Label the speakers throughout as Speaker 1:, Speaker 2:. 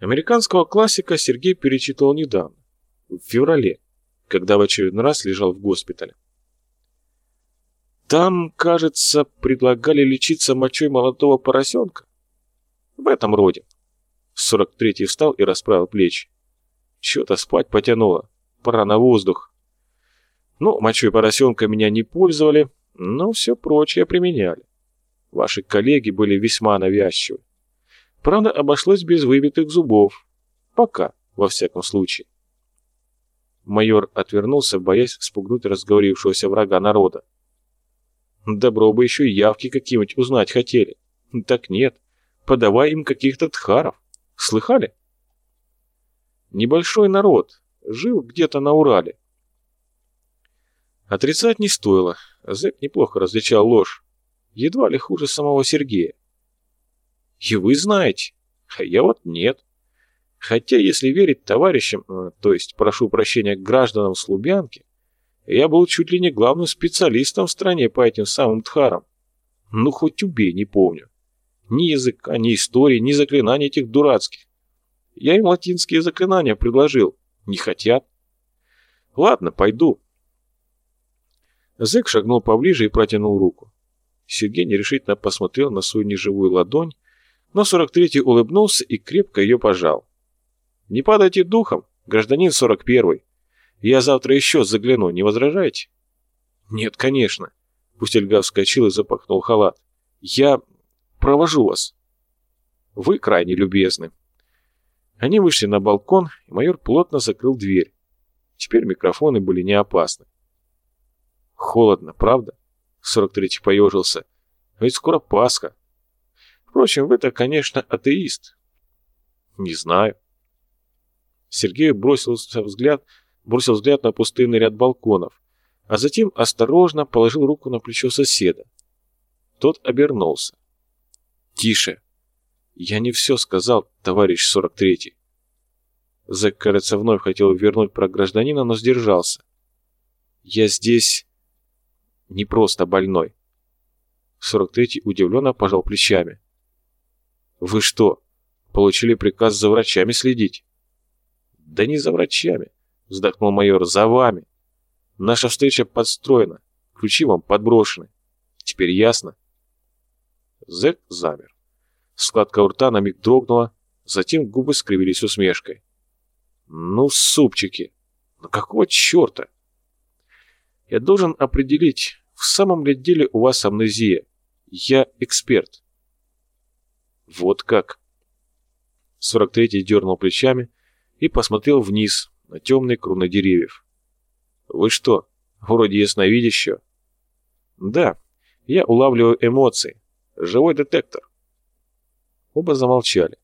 Speaker 1: Американского классика Сергей перечитывал недавно, в феврале, когда в очередной раз лежал в госпитале. Там, кажется, предлагали лечиться мочой молодого поросенка. В этом роде. 43-й встал и расправил плечи. Чё-то спать потянуло. Пора на воздух. Ну, мочой поросенка меня не пользовали, но все прочее применяли. Ваши коллеги были весьма навязчивы. Правда, обошлось без выбитых зубов. Пока, во всяком случае. Майор отвернулся, боясь спугнуть разговорившегося врага народа. Добро бы еще явки какие-нибудь узнать хотели. Так нет, подавай им каких-то тхаров. Слыхали? Небольшой народ, жил где-то на Урале. Отрицать не стоило, Зэк неплохо различал ложь. Едва ли хуже самого Сергея. И вы знаете, а я вот нет. Хотя, если верить товарищам, э, то есть, прошу прощения, гражданам Слубянки, я был чуть ли не главным специалистом в стране по этим самым тхарам. Ну, хоть убей, не помню. Ни языка, ни истории, ни заклинаний этих дурацких. Я им латинские заклинания предложил. Не хотят. Ладно, пойду. Зэк шагнул поближе и протянул руку. Сергей нерешительно посмотрел на свою неживую ладонь, но 43-й улыбнулся и крепко ее пожал. «Не падайте духом, гражданин 41-й. Я завтра еще загляну, не возражаете?» «Нет, конечно». Пустельга вскочил и запахнул халат. «Я провожу вас». «Вы крайне любезны». Они вышли на балкон, и майор плотно закрыл дверь. Теперь микрофоны были не опасны. Холодно, правда? 43-й поежился. Ведь скоро Пасха. Впрочем, вы-то, конечно, атеист. Не знаю. Сергей бросился взгляд, бросил взгляд на пустынный ряд балконов, а затем осторожно положил руку на плечо соседа. Тот обернулся. «Тише! Я не все сказал, товарищ 43-й!» Зэк, кажется, вновь хотел вернуть про гражданина, но сдержался. «Я здесь не просто больной». 43-й удивленно пожал плечами. «Вы что, получили приказ за врачами следить?» «Да не за врачами», — вздохнул майор, — «за вами. Наша встреча подстроена, ключи вам подброшены. Теперь ясно?» Зэк замер. Складка у рта на миг дрогнула, затем губы скривились усмешкой. «Ну, супчики, ну какого черта?» «Я должен определить, в самом ли деле у вас амнезия. Я эксперт». «Вот как?» 43-й дернул плечами и посмотрел вниз на темные кроны деревьев. «Вы что, вроде ясновидящего?» «Да, я улавливаю эмоции. Живой детектор». Оба замолчали.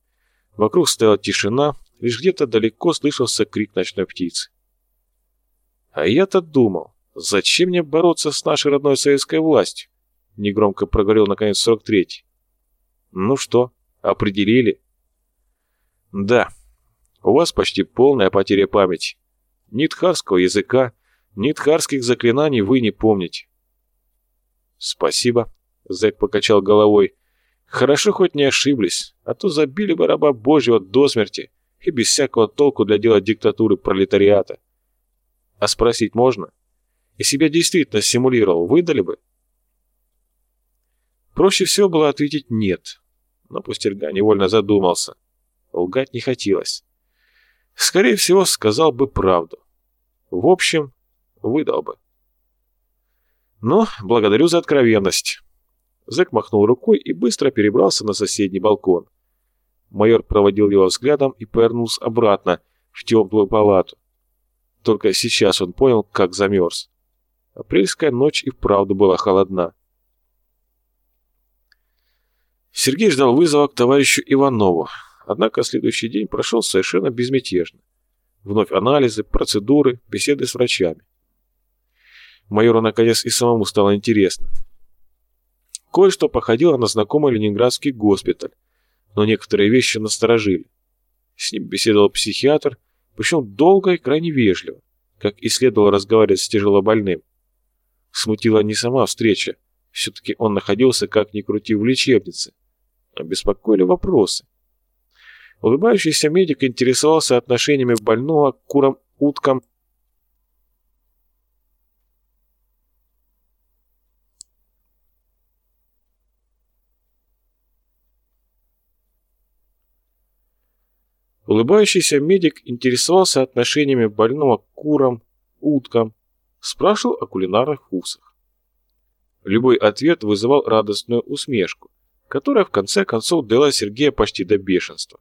Speaker 1: Вокруг стояла тишина, лишь где-то далеко слышался крик ночной птицы. «А я-то думал, зачем мне бороться с нашей родной советской властью?» Негромко проговорил наконец 43-й. «Ну что, Определили? Да. У вас почти полная потеря памяти. Ни тхарского языка, ни тхарских заклинаний вы не помните. Спасибо, Зэк покачал головой. Хорошо хоть не ошиблись, а то забили бы раба Божьего до смерти и без всякого толку для дела диктатуры пролетариата. А спросить можно? И себя действительно симулировал, выдали бы? Проще всего было ответить «нет» но Пустерга невольно задумался. Лгать не хотелось. Скорее всего, сказал бы правду. В общем, выдал бы. Но благодарю за откровенность. Зэк махнул рукой и быстро перебрался на соседний балкон. Майор проводил его взглядом и повернулся обратно, в теплую палату. Только сейчас он понял, как замерз. Апрельская ночь и вправду была холодна. Сергей ждал вызова к товарищу Иванову, однако следующий день прошел совершенно безмятежно. Вновь анализы, процедуры, беседы с врачами. Майору наконец и самому стало интересно. Кое-что походило на знакомый ленинградский госпиталь, но некоторые вещи насторожили. С ним беседовал психиатр, причем долго и крайне вежливо, как и следовало разговаривать с тяжелобольным. Смутила не сама встреча, все-таки он находился, как ни крути, в лечебнице. Обеспокоили вопросы. Улыбающийся медик интересовался отношениями больного к курам, уткам Улыбающийся медик интересовался отношениями больного к курам, уткам, спрашивал о кулинарных вкусах. Любой ответ вызывал радостную усмешку, которая в конце концов дала Сергея почти до бешенства.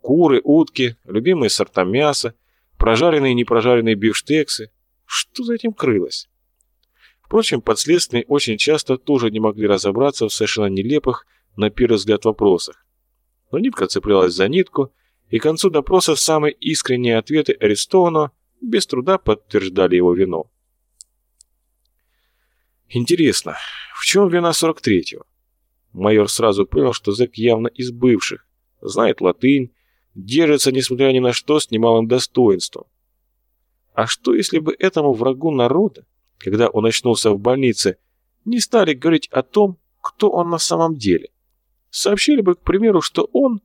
Speaker 1: Куры, утки, любимые сорта мяса, прожаренные и непрожаренные бифштексы. Что за этим крылось? Впрочем, подследственные очень часто тоже не могли разобраться в совершенно нелепых, на первый взгляд, вопросах но нитка цеплялась за нитку, и к концу допроса самые искренние ответы арестованного без труда подтверждали его вину. Интересно, в чем вина 43-го? Майор сразу понял, что зэк явно из бывших, знает латынь, держится, несмотря ни на что, с немалым достоинством. А что, если бы этому врагу народа, когда он очнулся в больнице, не стали говорить о том, кто он на самом деле? сообщили бы, к примеру, что он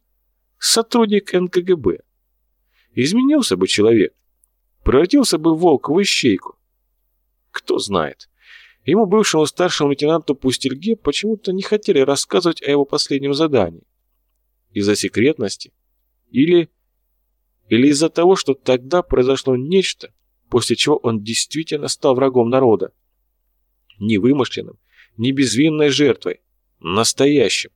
Speaker 1: сотрудник НКГБ. Изменился бы человек, превратился бы волк в ищейку. Кто знает. Ему, бывшему старшему лейтенанту Пустельге, почему-то не хотели рассказывать о его последнем задании. Из-за секретности? Или... Или из-за того, что тогда произошло нечто, после чего он действительно стал врагом народа? Не вымышленным, не безвинной жертвой, настоящим.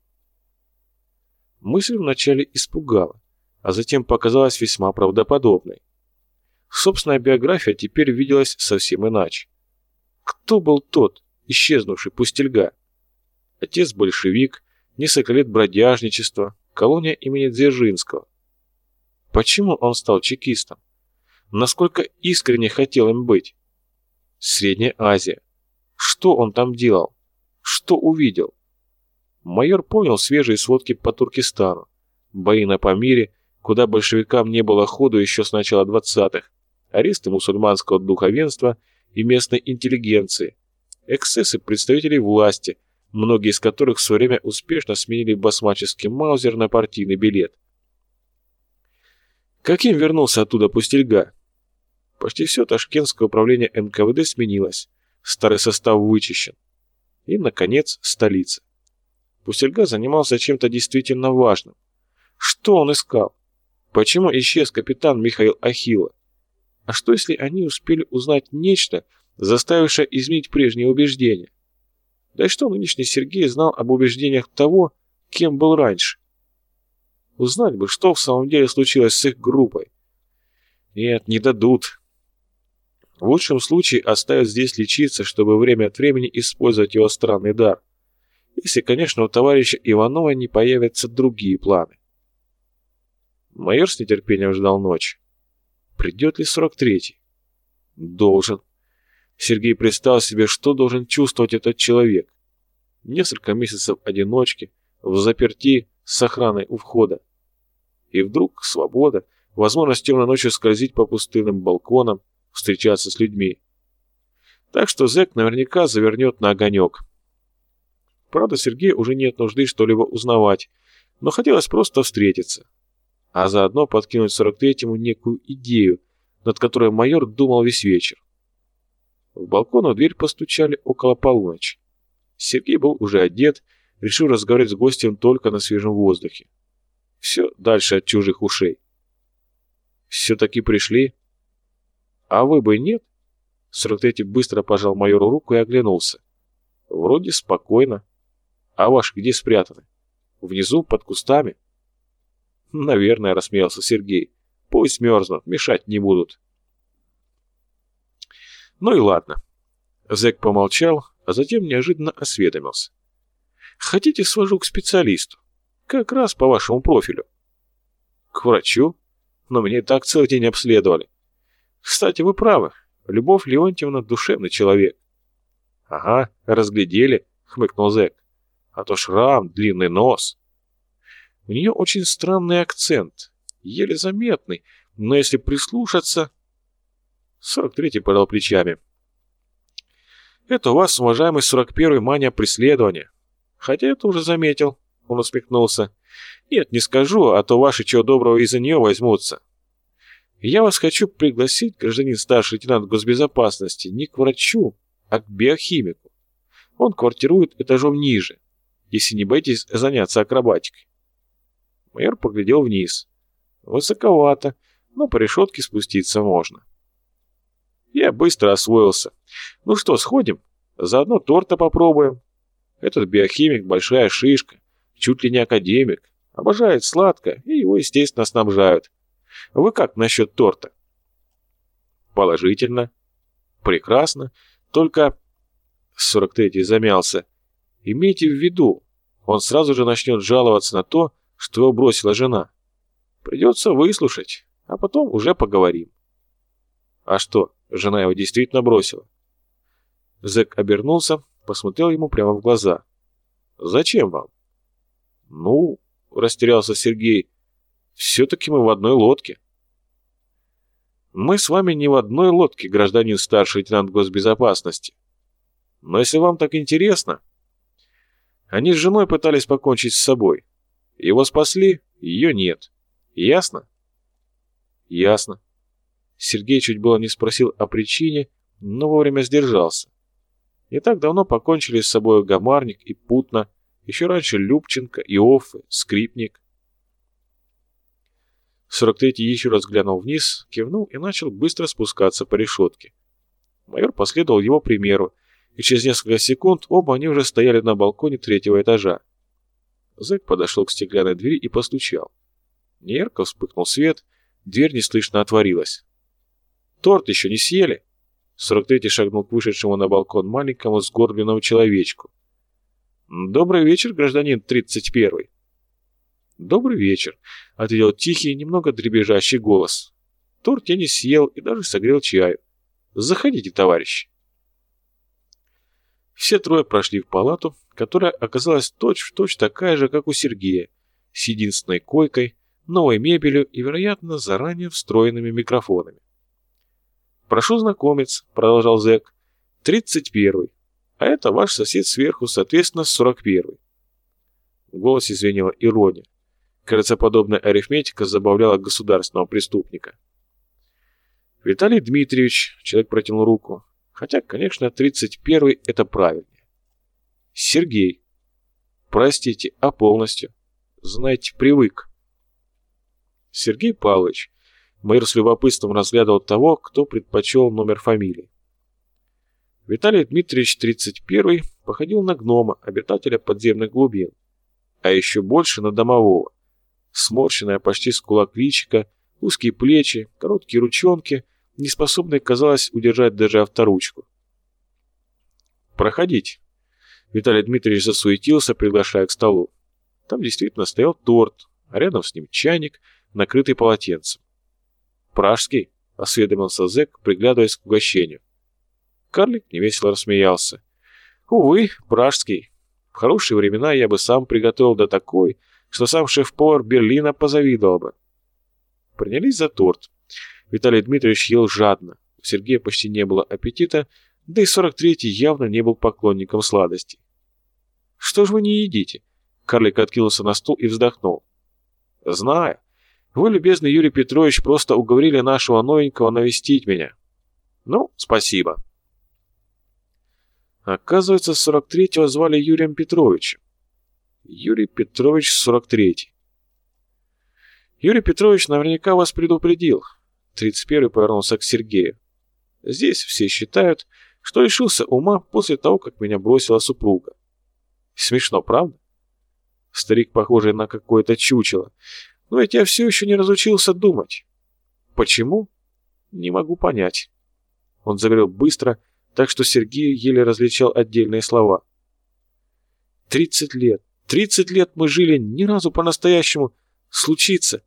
Speaker 1: Мысль вначале испугала, а затем показалась весьма правдоподобной. Собственная биография теперь виделась совсем иначе. Кто был тот, исчезнувший пустельга? Отец большевик, несколько лет бродяжничества, колония имени Дзержинского. Почему он стал чекистом? Насколько искренне хотел им быть? Средняя Азия. Что он там делал? Что увидел? Майор понял свежие сводки по Туркестану, бои на Памире, куда большевикам не было ходу еще с начала 20-х, аресты мусульманского духовенства и местной интеллигенции, эксцессы представителей власти, многие из которых в свое время успешно сменили басмаческий маузер на партийный билет. Каким вернулся оттуда Пустельга? Почти все ташкентское управление НКВД сменилось, старый состав вычищен. И, наконец, столица. Пустельга занимался чем-то действительно важным. Что он искал? Почему исчез капитан Михаил Ахилла? А что, если они успели узнать нечто, заставившее изменить прежние убеждения? Да и что нынешний Сергей знал об убеждениях того, кем был раньше? Узнать бы, что в самом деле случилось с их группой. Нет, не дадут. В лучшем случае оставят здесь лечиться, чтобы время от времени использовать его странный дар если, конечно, у товарища Иванова не появятся другие планы. Майор с нетерпением ждал ночи. Придет ли 43-й? Должен. Сергей представил себе, что должен чувствовать этот человек. Несколько месяцев одиночки, в заперти, с охраной у входа. И вдруг свобода, возможность темной ночью скользить по пустынным балконам, встречаться с людьми. Так что зэк наверняка завернет на огонек. Правда, Сергею уже нет нужды что-либо узнавать, но хотелось просто встретиться. А заодно подкинуть 43-му некую идею, над которой майор думал весь вечер. В балкон дверь постучали около полуночи. Сергей был уже одет, решил разговаривать с гостем только на свежем воздухе. Все дальше от чужих ушей. Все-таки пришли? А вы бы нет? 43-й быстро пожал майору руку и оглянулся. Вроде спокойно. А ваши где спрятаны? Внизу, под кустами? Наверное, рассмеялся Сергей. Пусть мерзнут, мешать не будут. Ну и ладно. Зэк помолчал, а затем неожиданно осведомился. Хотите, свожу к специалисту? Как раз по вашему профилю. К врачу? Но и так целый день обследовали. Кстати, вы правы. Любовь Леонтьевна душевный человек. Ага, разглядели, хмыкнул зэк а то шрам, длинный нос. У нее очень странный акцент, еле заметный, но если прислушаться... 43-й подал плечами. Это у вас, уважаемый 41-й, мания преследования. Хотя это уже заметил, он усмехнулся. Нет, не скажу, а то ваши чего доброго из-за нее возьмутся. Я вас хочу пригласить, гражданин старший лейтенант госбезопасности, не к врачу, а к биохимику. Он квартирует этажом ниже, если не боитесь заняться акробатикой. Майор поглядел вниз. Высоковато, но по решетке спуститься можно. Я быстро освоился. Ну что, сходим? Заодно торта попробуем. Этот биохимик большая шишка, чуть ли не академик. Обожает сладко, и его, естественно, снабжают. Вы как насчет торта? Положительно. Прекрасно. Только... 43-й замялся. Имейте в виду, он сразу же начнет жаловаться на то, что бросила жена. Придется выслушать, а потом уже поговорим. А что, жена его действительно бросила? Зэк обернулся, посмотрел ему прямо в глаза. «Зачем вам?» «Ну, — растерялся Сергей, — все-таки мы в одной лодке». «Мы с вами не в одной лодке, гражданин старший лейтенант госбезопасности. Но если вам так интересно...» Они с женой пытались покончить с собой. Его спасли, ее нет. Ясно? Ясно. Сергей чуть было не спросил о причине, но вовремя сдержался. Не так давно покончили с собой Гамарник и Путна, еще раньше Любченко, Иоффе, Скрипник. 43-й еще раз глянул вниз, кивнул и начал быстро спускаться по решетке. Майор последовал его примеру, и через несколько секунд оба они уже стояли на балконе третьего этажа. Зэк подошел к стеклянной двери и постучал. Неярко вспыхнул свет, дверь неслышно отворилась. «Торт еще не съели?» 43-й шагнул к вышедшему на балкон маленькому сгорбленному человечку. «Добрый вечер, гражданин 31-й». «Добрый вечер», — ответил тихий, немного дребезжащий голос. «Торт я не съел и даже согрел чаю. Заходите, товарищ». Все трое прошли в палату, которая оказалась точь-в-точь точь такая же, как у Сергея, с единственной койкой, новой мебелью и, вероятно, заранее встроенными микрофонами. «Прошу знакомиться», — продолжал зэк, — «тридцать первый, а это ваш сосед сверху, соответственно, сорок первый». В голосе звенела ирония. Кажется, подобная арифметика забавляла государственного преступника. «Виталий Дмитриевич», — человек протянул руку, хотя, конечно, тридцать первый — это правильнее. «Сергей». «Простите, а полностью?» «Знаете, привык». Сергей Павлович, Майор с любопытством разглядывал того, кто предпочел номер фамилии. Виталий Дмитриевич 31 походил на гнома, обитателя подземных глубин, а еще больше на домового. Сморщенная почти с кулак узкие плечи, короткие ручонки, не способные, казалось, удержать даже авторучку. «Проходите». Виталий Дмитриевич засуетился, приглашая к столу. Там действительно стоял торт, а рядом с ним чайник, накрытый полотенцем. «Пражский?» — осведомился зэк, приглядываясь к угощению. Карлик невесело рассмеялся. «Увы, пражский. В хорошие времена я бы сам приготовил до такой, что сам шеф-повар Берлина позавидовал бы». Принялись за торт. Виталий Дмитриевич ел жадно. У Сергея почти не было аппетита, да и 43-й явно не был поклонником сладостей. «Что ж вы не едите?» Карлик откинулся на стул и вздохнул. «Знаю. Вы, любезный Юрий Петрович, просто уговорили нашего новенького навестить меня. Ну, спасибо. Оказывается, 43-го звали Юрием Петровичем. Юрий Петрович 43-й. Юрий Петрович наверняка вас предупредил. 31-й повернулся к Сергею. Здесь все считают, что лишился ума после того, как меня бросила супруга. Смешно, правда? Старик, похожий на какое-то чучело. Но ведь я все еще не разучился думать. Почему? Не могу понять. Он заговорил быстро, так что Сергей еле различал отдельные слова. Тридцать лет, тридцать лет мы жили, ни разу по-настоящему. Случится.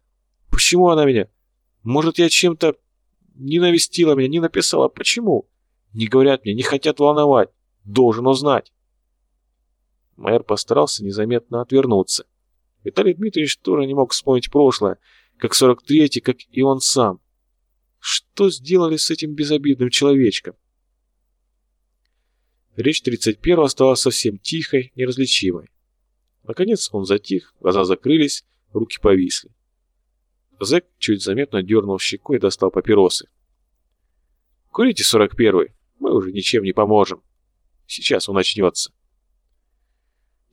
Speaker 1: Почему она меня? Может, я чем-то не навестила меня, не написала. Почему? Не говорят мне, не хотят волновать. Должен узнать. Майор постарался незаметно отвернуться. Виталий Дмитриевич тоже не мог вспомнить прошлое, как 43-й, как и он сам. Что сделали с этим безобидным человечком? Речь 31-го стала совсем тихой, неразличимой. Наконец он затих, глаза закрылись, руки повисли. Зэк чуть заметно дернул щекой и достал папиросы. «Курите, сорок первый, мы уже ничем не поможем. Сейчас он начнется».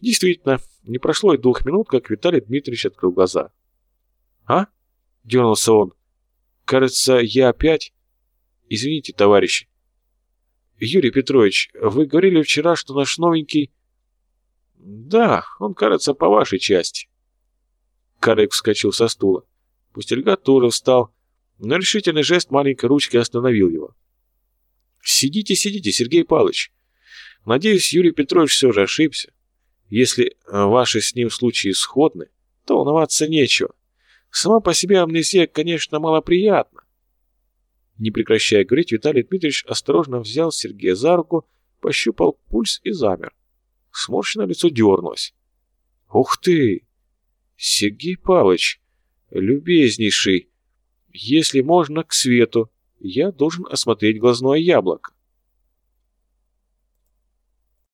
Speaker 1: Действительно, не прошло и двух минут, как Виталий Дмитриевич открыл глаза. «А?» — дернулся он. «Кажется, я опять...» «Извините, товарищи». «Юрий Петрович, вы говорили вчера, что наш новенький...» «Да, он, кажется, по вашей части». Карек вскочил со стула. Пустельга тоже встал, но решительный жест маленькой ручки остановил его. «Сидите, сидите, Сергей Павлович. Надеюсь, Юрий Петрович все же ошибся. Если э, ваши с ним случаи сходны, то волноваться нечего. Сама по себе амнезия, конечно, малоприятна. Не прекращая говорить, Виталий Дмитриевич осторожно взял Сергея за руку, пощупал пульс и замер. Сморщенное лицо дернулось. «Ух ты! Сергей Павлович, любезнейший, если можно, к свету, я должен осмотреть глазное яблоко».